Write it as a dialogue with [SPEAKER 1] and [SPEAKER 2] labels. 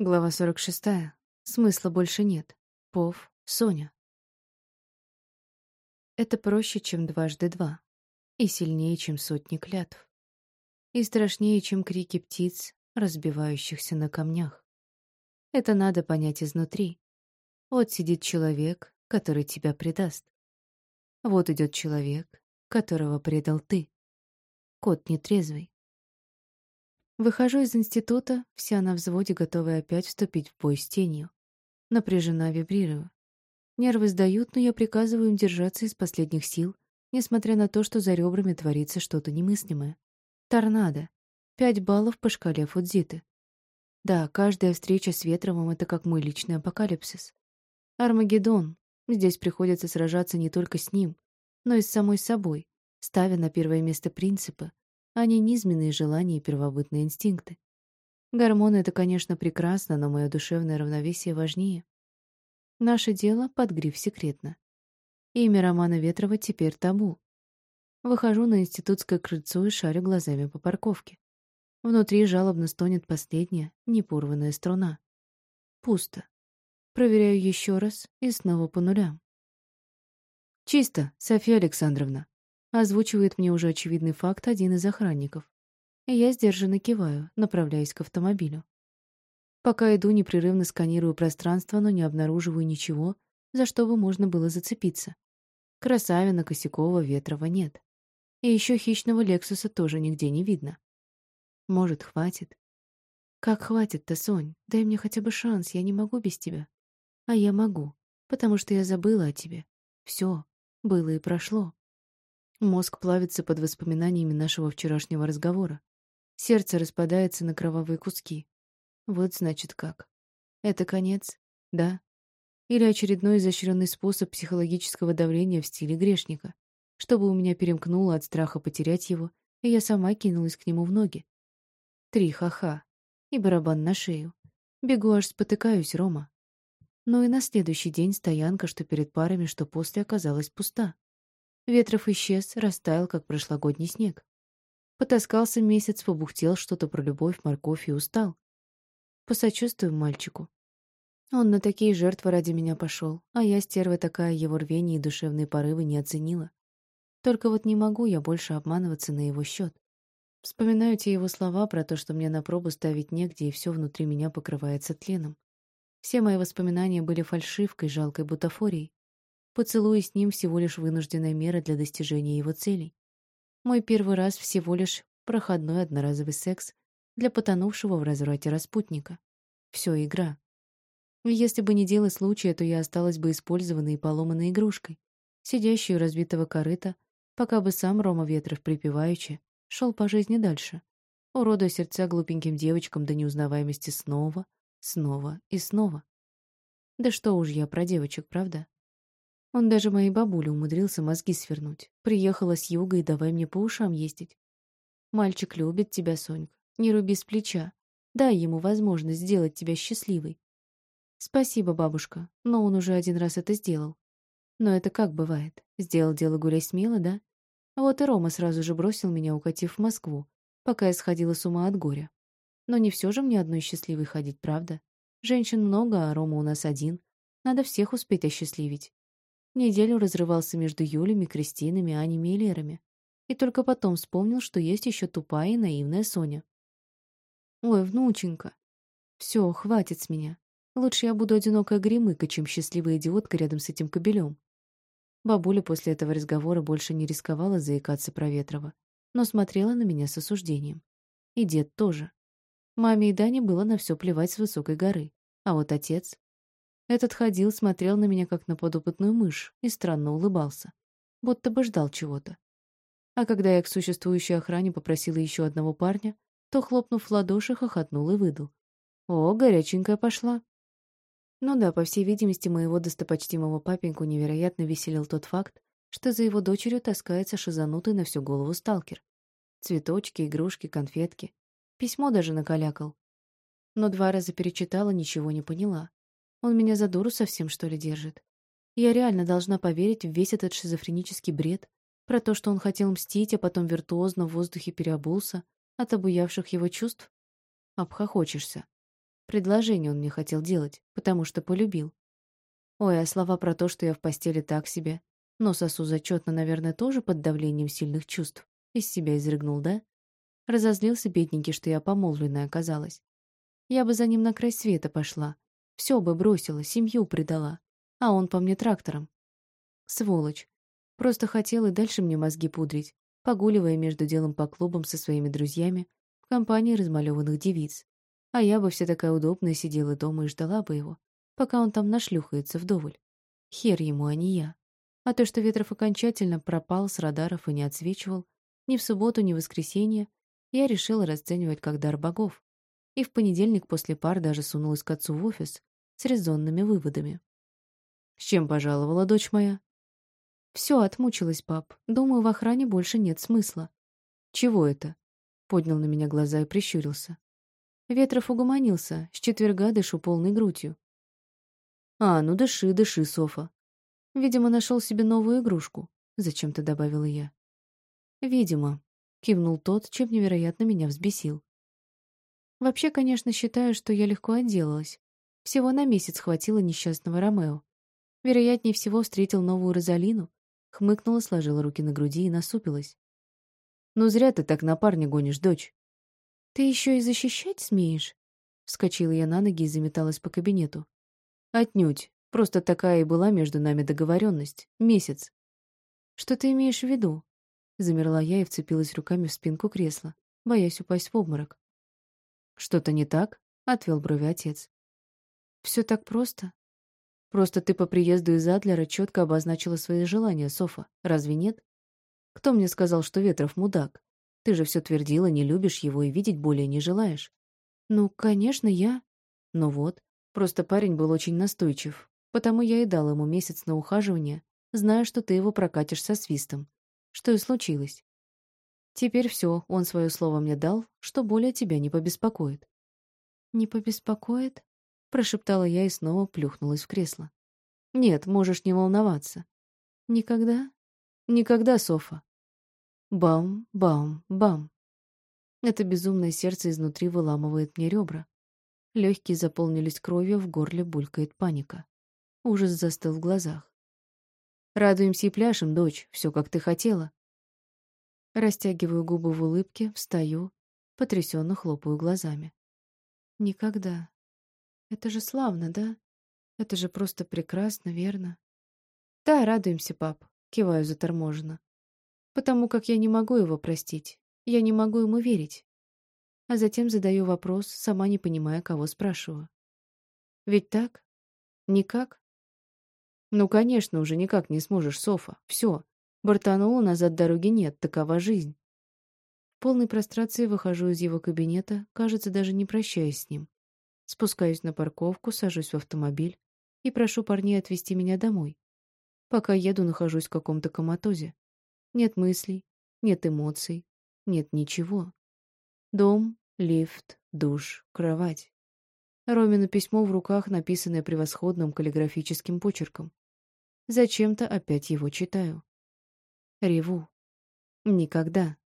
[SPEAKER 1] Глава 46. Смысла больше нет. Пов, Соня. Это проще, чем дважды два. И сильнее, чем сотни клятв. И страшнее, чем крики птиц, разбивающихся на камнях. Это надо понять изнутри. Вот сидит человек, который тебя предаст. Вот идет человек, которого предал ты. Кот нетрезвый. Выхожу из института, вся на взводе, готовая опять вступить в бой с тенью. Напряжена, вибрирую. Нервы сдают, но я приказываю им держаться из последних сил, несмотря на то, что за ребрами творится что-то немыслимое. Торнадо. Пять баллов по шкале Фудзиты. Да, каждая встреча с Ветровым — это как мой личный апокалипсис. Армагеддон. Здесь приходится сражаться не только с ним, но и с самой собой, ставя на первое место принципы, а не низменные желания и первобытные инстинкты. Гормоны — это, конечно, прекрасно, но мое душевное равновесие важнее. Наше дело под гриф «секретно». Имя Романа Ветрова теперь табу. Выхожу на институтское крыльцо и шарю глазами по парковке. Внутри жалобно стонет последняя, непорванная струна. Пусто. Проверяю еще раз и снова по нулям. «Чисто, Софья Александровна», Озвучивает мне уже очевидный факт один из охранников. Я сдержанно киваю, направляясь к автомобилю. Пока иду, непрерывно сканирую пространство, но не обнаруживаю ничего, за что бы можно было зацепиться. Красавина, Косякова, Ветрова нет. И еще хищного Лексуса тоже нигде не видно. Может, хватит? Как хватит-то, Сонь? Дай мне хотя бы шанс, я не могу без тебя. А я могу, потому что я забыла о тебе. Все, было и прошло. Мозг плавится под воспоминаниями нашего вчерашнего разговора. Сердце распадается на кровавые куски. Вот значит как. Это конец? Да. Или очередной изощренный способ психологического давления в стиле грешника, чтобы у меня перемкнуло от страха потерять его, и я сама кинулась к нему в ноги. Три ха-ха. И барабан на шею. Бегу аж спотыкаюсь, Рома. Но и на следующий день стоянка, что перед парами, что после, оказалась пуста. Ветров исчез, растаял, как прошлогодний снег. Потаскался месяц, побухтел что-то про любовь, морковь и устал. Посочувствую мальчику. Он на такие жертвы ради меня пошел, а я, стерва такая, его рвение и душевные порывы не оценила. Только вот не могу я больше обманываться на его счет. Вспоминаю те его слова про то, что мне на пробу ставить негде, и все внутри меня покрывается тленом. Все мои воспоминания были фальшивкой, жалкой бутафорией. Поцелуй с ним всего лишь вынужденная мера для достижения его целей. Мой первый раз всего лишь проходной одноразовый секс для потонувшего в разврате распутника. Все игра. Если бы не дело случая, то я осталась бы использованной и поломанной игрушкой, сидящей у разбитого корыта, пока бы сам Рома Ветров припеваючи шел по жизни дальше, уродуя сердца глупеньким девочкам до неузнаваемости снова, снова и снова. Да что уж я про девочек, правда? Он даже моей бабуле умудрился мозги свернуть. Приехала с юга и давай мне по ушам ездить. Мальчик любит тебя, Сонька. Не руби с плеча. Дай ему возможность сделать тебя счастливой. Спасибо, бабушка, но он уже один раз это сделал. Но это как бывает? Сделал дело гуляй смело, да? Вот и Рома сразу же бросил меня, укатив в Москву, пока я сходила с ума от горя. Но не все же мне одной счастливой ходить, правда? Женщин много, а Рома у нас один. Надо всех успеть осчастливить. Неделю разрывался между Юлями, Кристинами, Анями и Лерами. И только потом вспомнил, что есть еще тупая и наивная Соня. «Ой, внученька, все, хватит с меня. Лучше я буду одинокая гремыка, чем счастливая идиотка рядом с этим кобелем». Бабуля после этого разговора больше не рисковала заикаться про Ветрова, но смотрела на меня с осуждением. И дед тоже. Маме и Дане было на все плевать с высокой горы. А вот отец... Этот ходил, смотрел на меня, как на подопытную мышь, и странно улыбался, будто бы ждал чего-то. А когда я к существующей охране попросила еще одного парня, то, хлопнув в ладоши, хохотнул и выдал. «О, горяченькая пошла!» Ну да, по всей видимости, моего достопочтимого папеньку невероятно веселил тот факт, что за его дочерью таскается шизанутый на всю голову сталкер. Цветочки, игрушки, конфетки. Письмо даже накалякал. Но два раза перечитала, ничего не поняла. Он меня за дуру совсем, что ли, держит? Я реально должна поверить в весь этот шизофренический бред про то, что он хотел мстить, а потом виртуозно в воздухе переобулся от обуявших его чувств? Обхохочешься. Предложение он мне хотел делать, потому что полюбил. Ой, а слова про то, что я в постели так себе. Но сосу зачетно, наверное, тоже под давлением сильных чувств. Из себя изрыгнул, да? Разозлился бедненький, что я помолвленная оказалась. Я бы за ним на край света пошла. Все бы бросила, семью предала. А он по мне трактором. Сволочь. Просто хотел и дальше мне мозги пудрить, погуливая между делом по клубам со своими друзьями в компании размалеванных девиц. А я бы вся такая удобная сидела дома и ждала бы его, пока он там нашлюхается вдоволь. Хер ему, а не я. А то, что Ветров окончательно пропал с радаров и не отсвечивал, ни в субботу, ни в воскресенье, я решила расценивать как дар богов. И в понедельник после пар даже сунулась к отцу в офис с резонными выводами. «С чем пожаловала дочь моя?» «Все, отмучилась, пап. Думаю, в охране больше нет смысла». «Чего это?» — поднял на меня глаза и прищурился. Ветров угомонился, с четверга дышу полной грудью. «А, ну дыши, дыши, Софа». Видимо, нашел себе новую игрушку, зачем-то добавила я. «Видимо», — кивнул тот, чем невероятно меня взбесил. Вообще, конечно, считаю, что я легко отделалась. Всего на месяц хватило несчастного Ромео. Вероятнее всего, встретил новую Розалину, хмыкнула, сложила руки на груди и насупилась. «Ну зря ты так на парня гонишь, дочь. «Ты еще и защищать смеешь?» Вскочила я на ноги и заметалась по кабинету. «Отнюдь. Просто такая и была между нами договоренность. Месяц». «Что ты имеешь в виду?» Замерла я и вцепилась руками в спинку кресла, боясь упасть в обморок. «Что-то не так?» — отвел брови отец. «Все так просто?» «Просто ты по приезду из Адлера четко обозначила свои желания, Софа. Разве нет? Кто мне сказал, что Ветров мудак? Ты же все твердила, не любишь его и видеть более не желаешь. Ну, конечно, я. Ну вот, просто парень был очень настойчив, потому я и дал ему месяц на ухаживание, зная, что ты его прокатишь со свистом. Что и случилось. Теперь все, он свое слово мне дал, что более тебя не побеспокоит. «Не побеспокоит?» — прошептала я и снова плюхнулась в кресло. «Нет, можешь не волноваться». «Никогда?» «Никогда, Софа. Бам, бам, бам. Это безумное сердце изнутри выламывает мне ребра. Легкие заполнились кровью, в горле булькает паника. Ужас застыл в глазах. Радуемся и пляшем, дочь, все как ты хотела. Растягиваю губы в улыбке, встаю, потрясенно хлопаю глазами. Никогда. Это же славно, да? Это же просто прекрасно, верно? Да, радуемся, пап, киваю заторможенно потому как я не могу его простить, я не могу ему верить. А затем задаю вопрос, сама не понимая, кого спрашиваю. Ведь так? Никак? Ну, конечно, уже никак не сможешь, Софа. Все. Бортанула, назад дороги нет, такова жизнь. В полной прострации выхожу из его кабинета, кажется, даже не прощаясь с ним. Спускаюсь на парковку, сажусь в автомобиль и прошу парней отвезти меня домой. Пока еду, нахожусь в каком-то коматозе. Нет мыслей, нет эмоций, нет ничего. Дом, лифт, душ, кровать. Ромина письмо в руках, написанное превосходным каллиграфическим почерком. Зачем-то опять его читаю. Реву. Никогда,